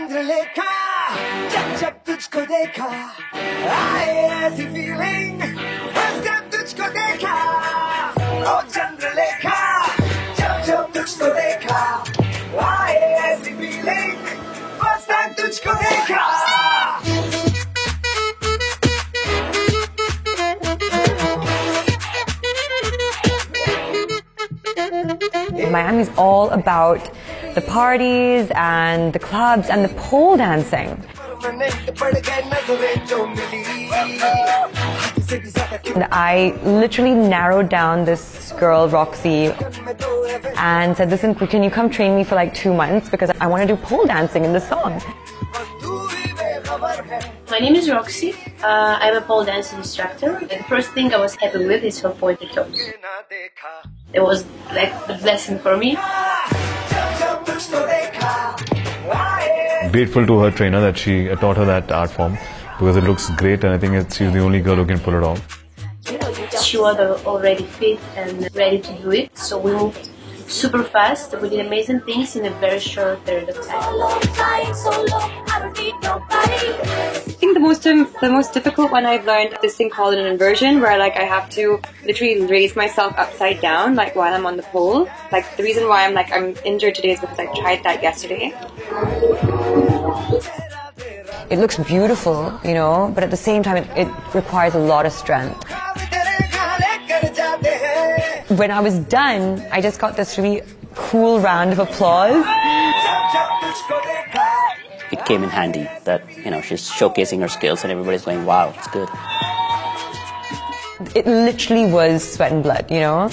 चंद्रलेखा, जब जब तुझको देखा, आए ऐसी फीलिंग टाइम तुझको देखा। ओ चंद्रलेखा, जब जब तुझको देखा, आए ऐसी फीलिंग फ़र्स्ट टाइम तुझको देखा। Miami is all about the parties and the clubs and the pole dancing. And I literally narrowed down this girl, Roxy, and said, listen, can you come train me for like two months because I want to do pole dancing in this song. My name is Roxy. Uh, I'm a pole dance instructor. And the first thing I was happy with is her pointed toes. It was like a blessing for me. Grateful to her trainer that she taught her that art form because it looks great and I think she's the only girl who can pull it off. She was already fit and ready to do it, so we moved super fast. We did amazing things in a very short period of time. most the most difficult one I've learned this thing called an inversion, where like I have to literally raise myself upside down, like while I'm on the pole. Like the reason why I'm like I'm injured today is because I tried that yesterday. It looks beautiful, you know, but at the same time, it, it requires a lot of strength when I was done, I just got this really cool round of applause it came in handy that you know she's showcasing her skills and everybody's going wow it's good It literally was sweat and blood, you know.